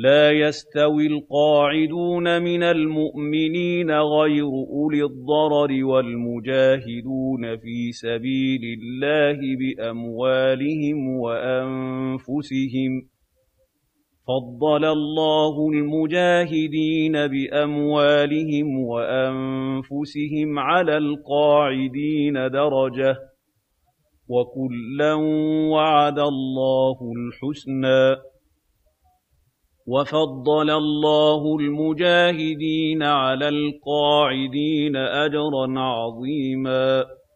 لَا يَسْتَوِي الْقَاعِدُونَ مِنَ الْمُؤْمِنِينَ غَيْرُ أُولِي الضَّرَرِ وَالْمُجَاهِدُونَ فِي سَبِيلِ اللَّهِ بِأَمْوَالِهِمْ وَأَنفُسِهِمْ ۚ. فَضَّلَ اللَّهُ الْمُجَاهِدِينَ بِأَمْوَالِهِمْ وَأَنفُسِهِمْ عَلَى الْقَاعِدِينَ دَرَجَةً ۚ. وَكُلًّا وَعَدَ اللَّهُ الْحُسْنَىٰ ۚ. وَفَضَّلَ اللَّهُ الْمُجَاهِدِينَ عَلَى الْقَاعِدِينَ أَجْرًا عَظِيمًا.